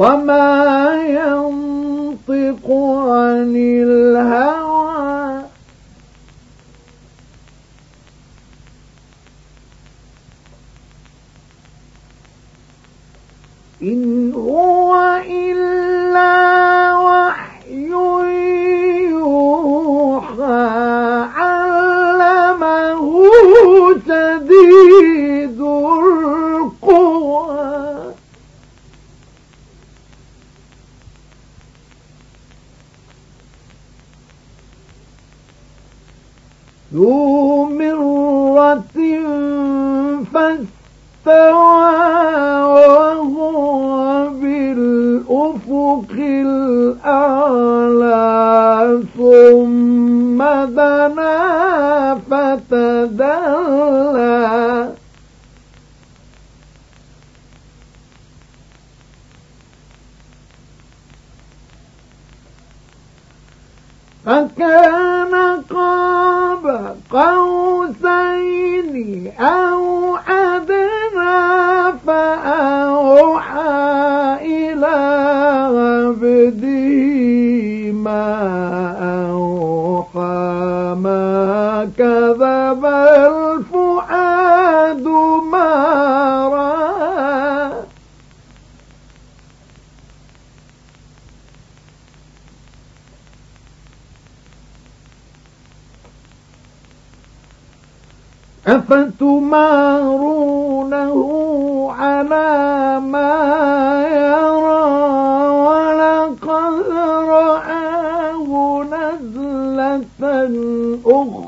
وما ينطق عن الهوى إن هو إلا وحي يوحى علمه شديد do الفؤاد ما رأى أفتمارونه على ما يرى ولقد رآه نزلة أخرى.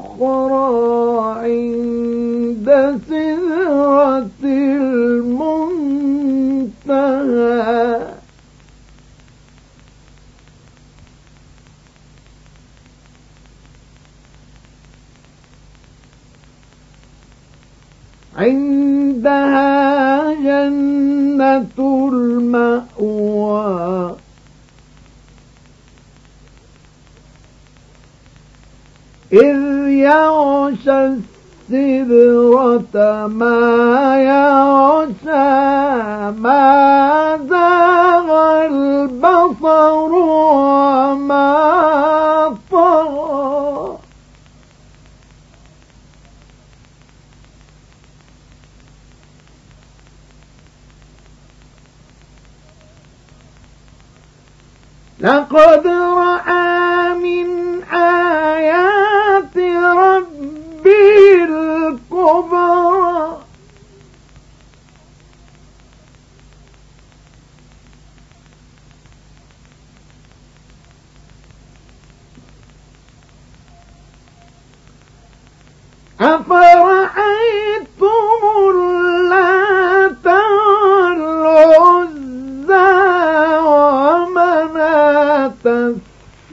عند سدرة المنتهى. عندها جنة المأوى. إذ يغشى السدرة ما يغشى ما زاغ البصر وما طغى. لقد رأى أفرأيتم اللات والعزى ومناة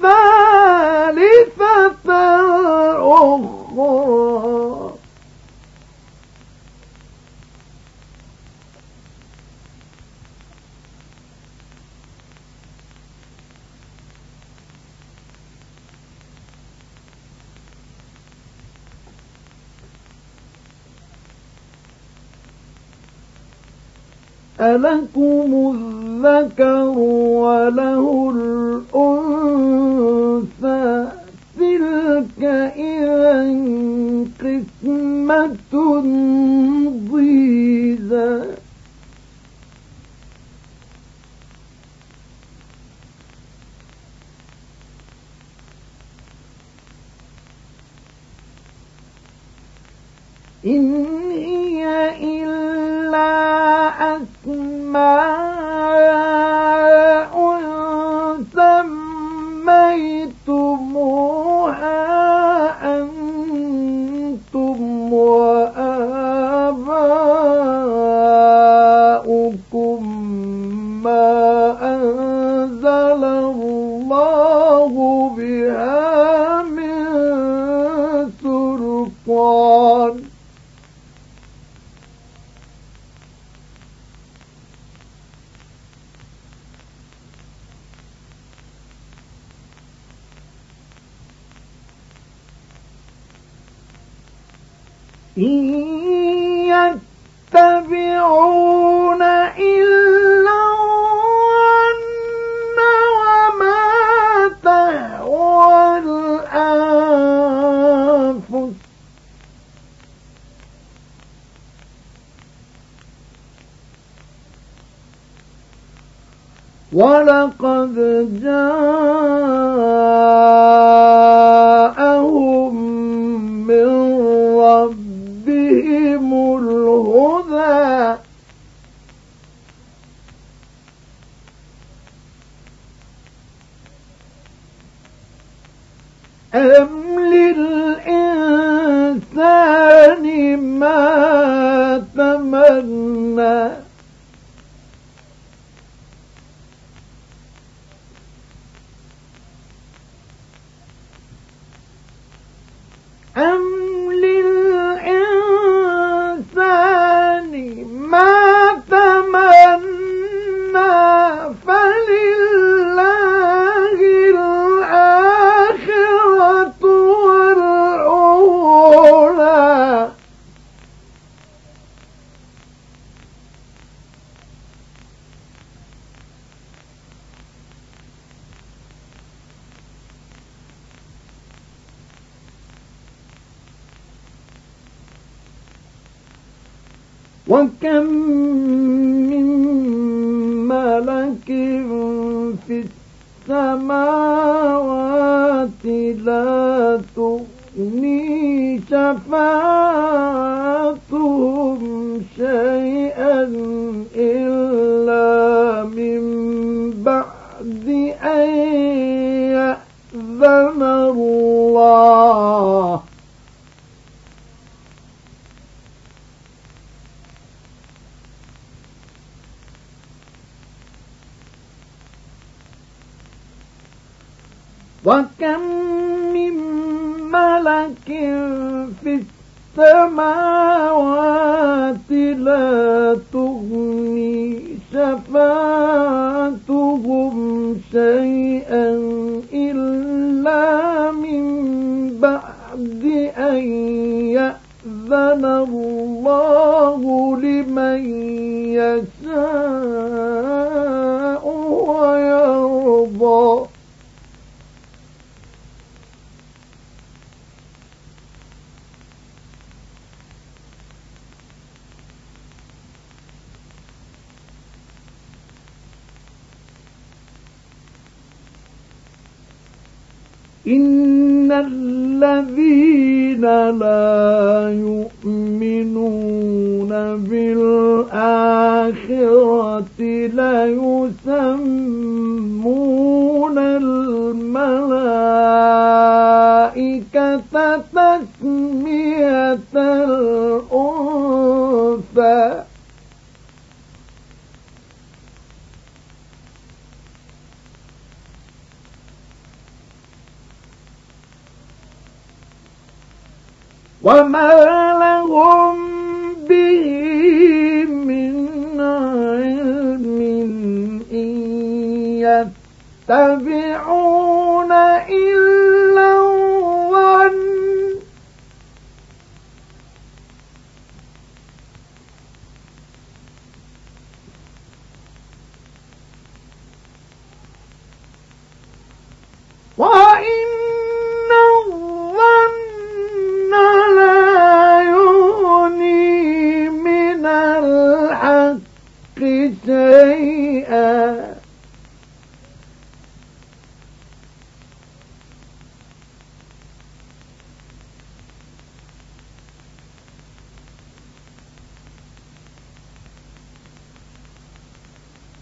الثالثة الأخرى؟ ألكم الذكر وله الأنثى تلك إذا قسمة ضيزى إن هي إلا أسماء جاءهم من ربهم الهدى. أم للإنسان ما تمنى أم للإنسان ما تمنى فلله الآخرة والأولى وكم من ملك في السماوات لا تغني شفاعتهم شيئا إلا من بعد أن يأذن الله وكم من ملك في السماوات لا تغني شفاعتهم وما لهم به من علم إن يتبعون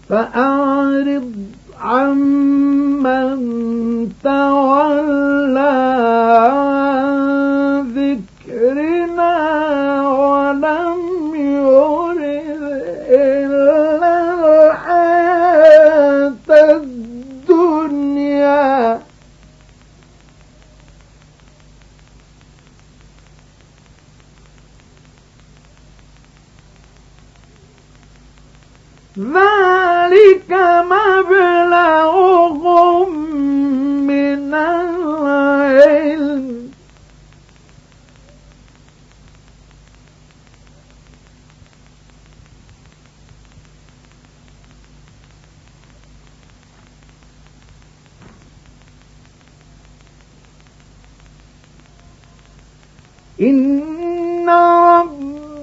فأعرض عمن تولى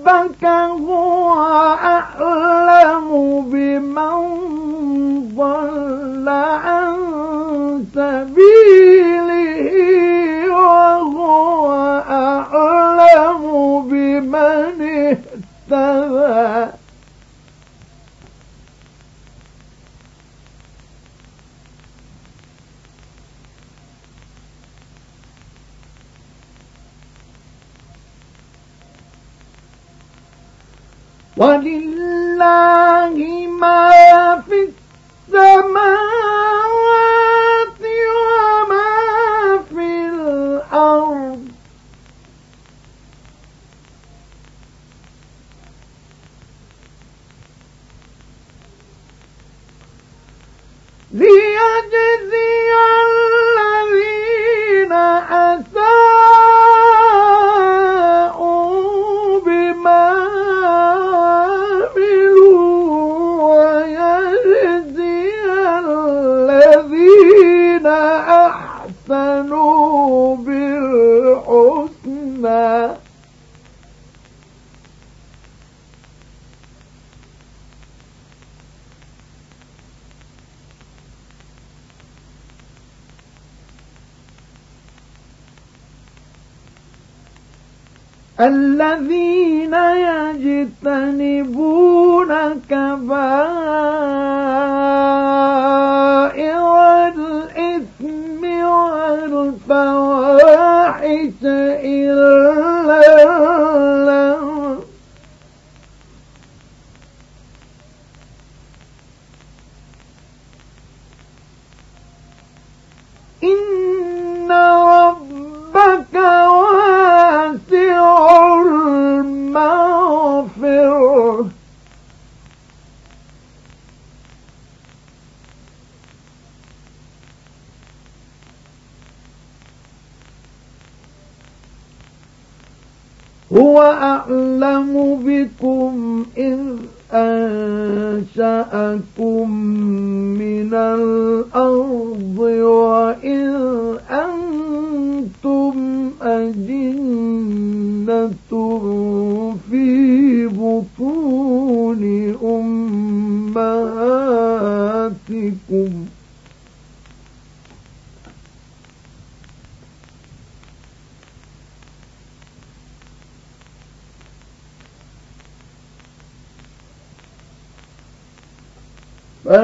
ربك هو ولله ما في السماوات الذين يجتنبون كبائر الإثم والفواحش إلا اللمم إن ربك واسع المغفرة هو أعلم بكم إذ أنشأكم من الأرض وإذ أنتم أجنة في بطون أمهاتكم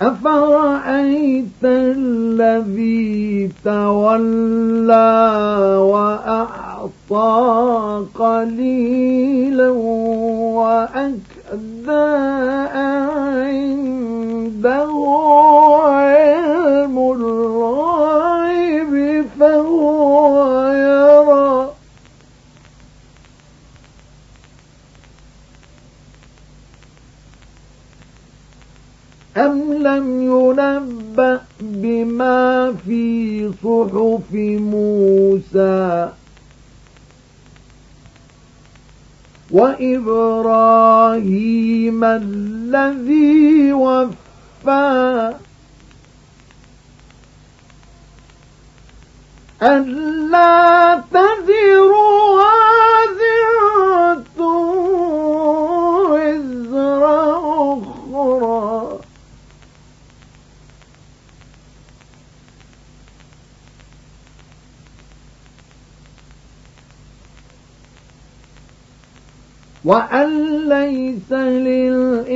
أفرأيت الذي تولى وأعطى قليلا وأكدى عنده علم الغيب فهو يرى أم لم ينبأ بما في صحف موسى وإبراهيم الذي وفى ألا تزر وازرة وزر أخرى وأن ليس للإنسان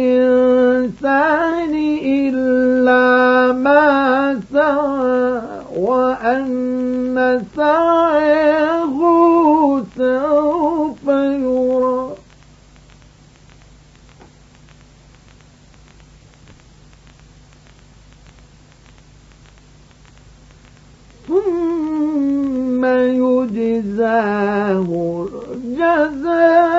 إلا ما سعى وأن سعيه سوف يرى ثم يجزاه الجزاء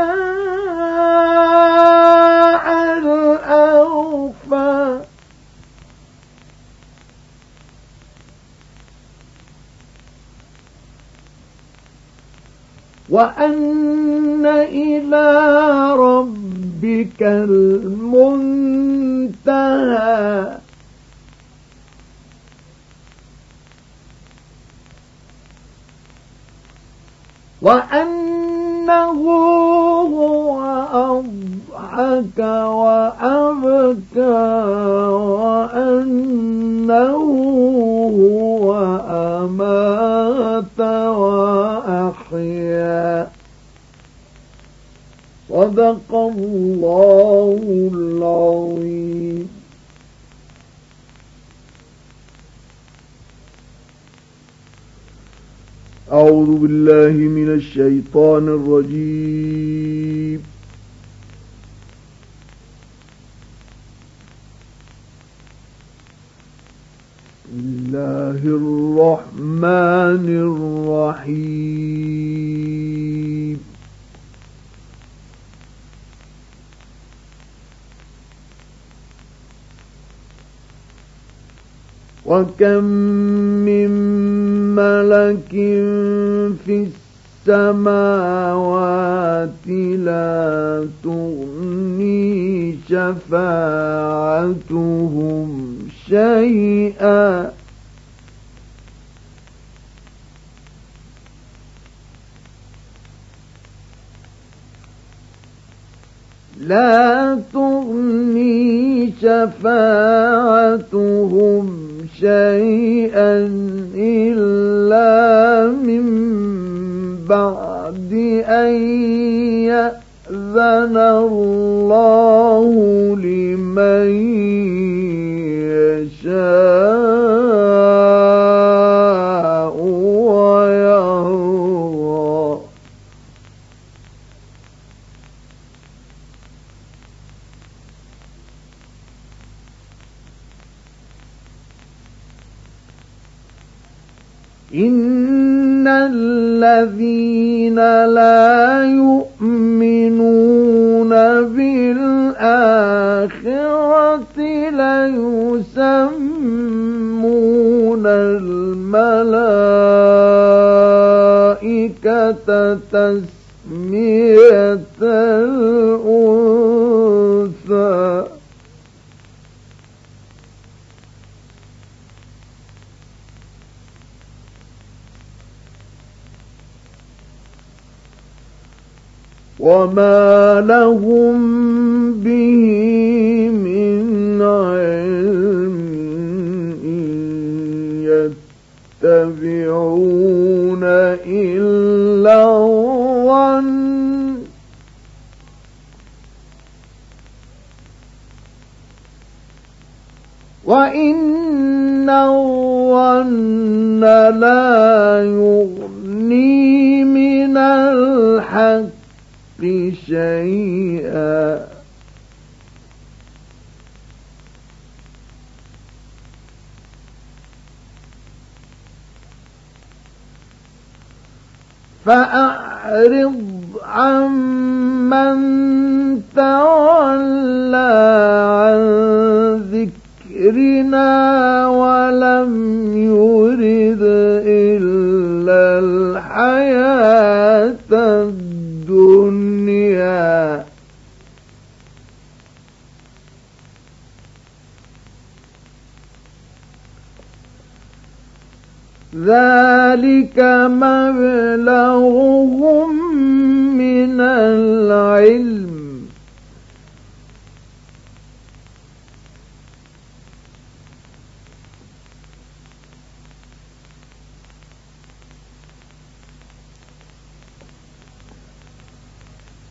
وأن إلى ربك المنتهى. وأنه هو أضحك وأبكى وأنه هو أمات وأحيا. صدق الله العظيم. أعوذ بالله من الشيطان الرجيم. الله الرحمن الرحيم. وكم من ملك في السماوات لا تغني شفاعتهم شيئا لا تغني شفاعتهم شيئا إلا من بعد أن يأذن الله لمن تسمية الأنثى. وما لهم به من علم يتبعون إلا الظن وإن الظن لا يغني من الحق شيئا فأعرض عمن تولى ذكرنا ولم يرد إلا الحياة الدنيا. ذلك مبلغهم من العلم.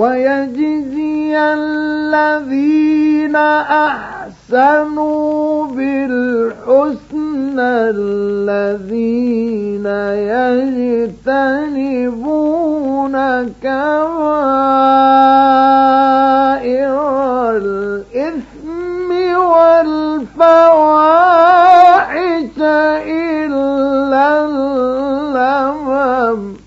ويجزي الذين أحسنوا بالحسنى الذين يجتنبون كبائر الإثم والفواحش إلا اللمم.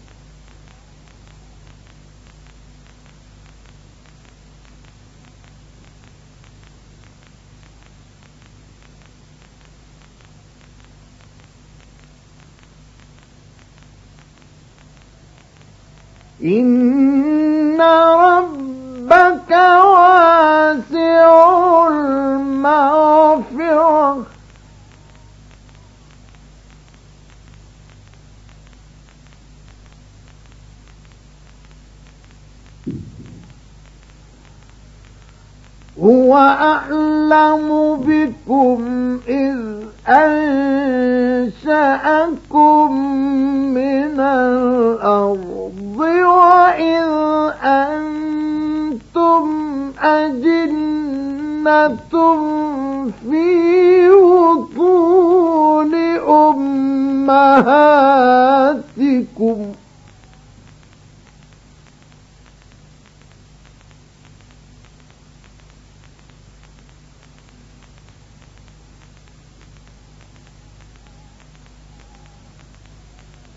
إن ربك واسع المغفرة هو أعلم بكم إذ أنشأكم من الأرض وإذ أنتم أجنة في بطون أمهاتكم.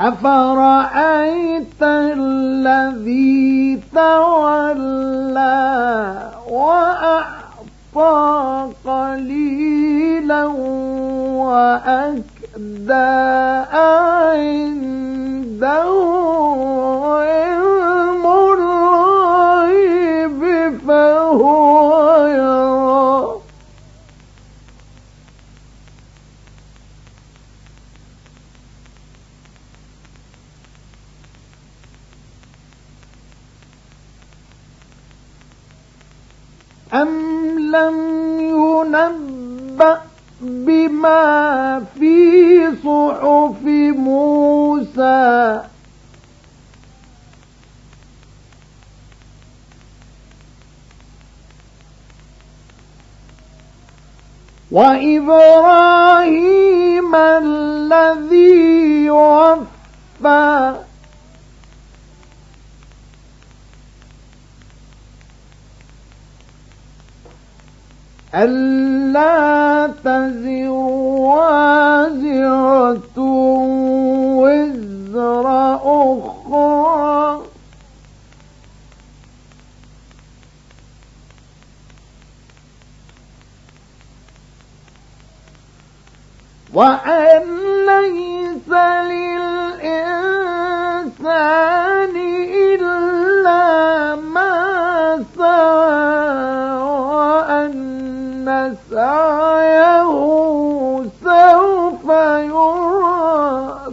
أفرأيت الذي تولى وأعطى قليلا وأكدى عنده علم الغيب فهو يرى أم لم ينبأ بما في صحف موسى وإبراهيم الذي وفى ألا تزر وازرة وزر أخرى. وأن ليس للإنسان إلا سعيه سوف يرى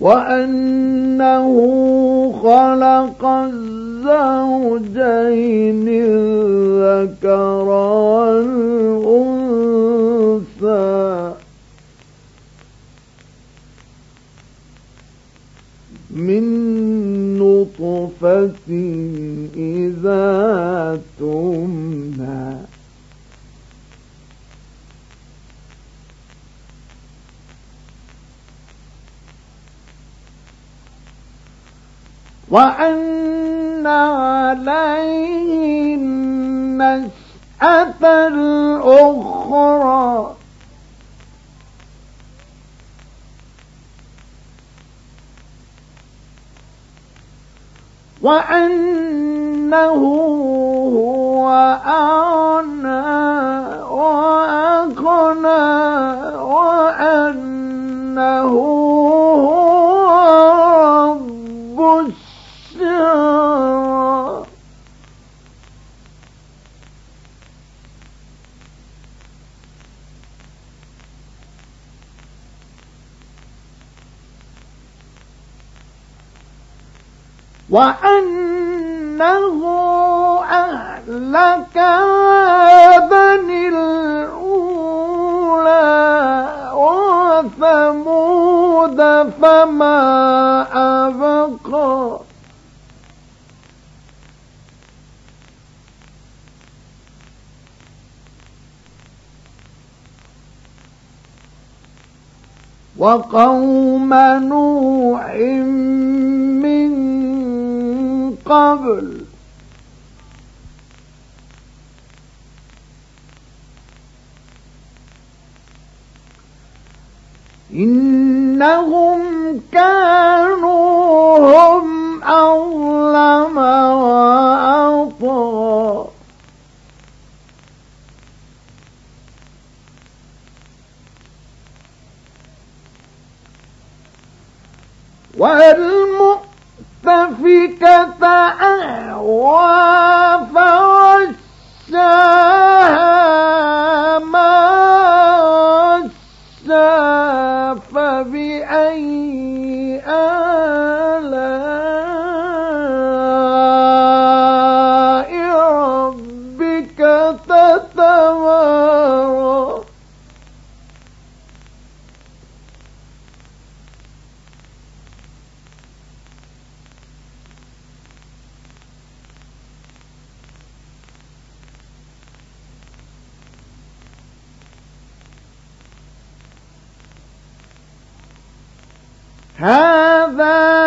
وأنه خلق الزوجين الذكر والأنثى. من نطفة إذا تمنى وأن عليه النشأة الأخرى. وأنه هو أعنى وأنه أهلك بني الأولى وثمود فما أبقى. وقوم نوح قبل هذا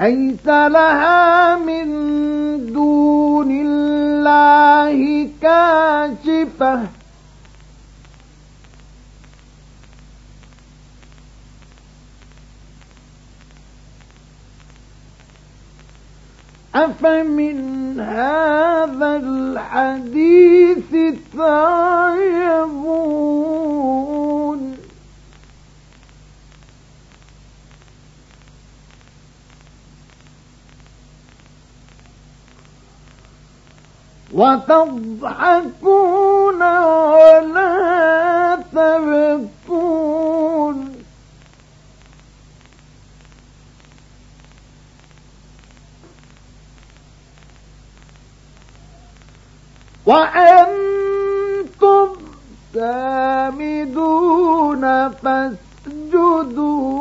ليس لها من دون الله كاشفة. أفمن هذا الحديث تعجبون وتضحكون ولا تبكون. وأنتم سامدون فاسجدون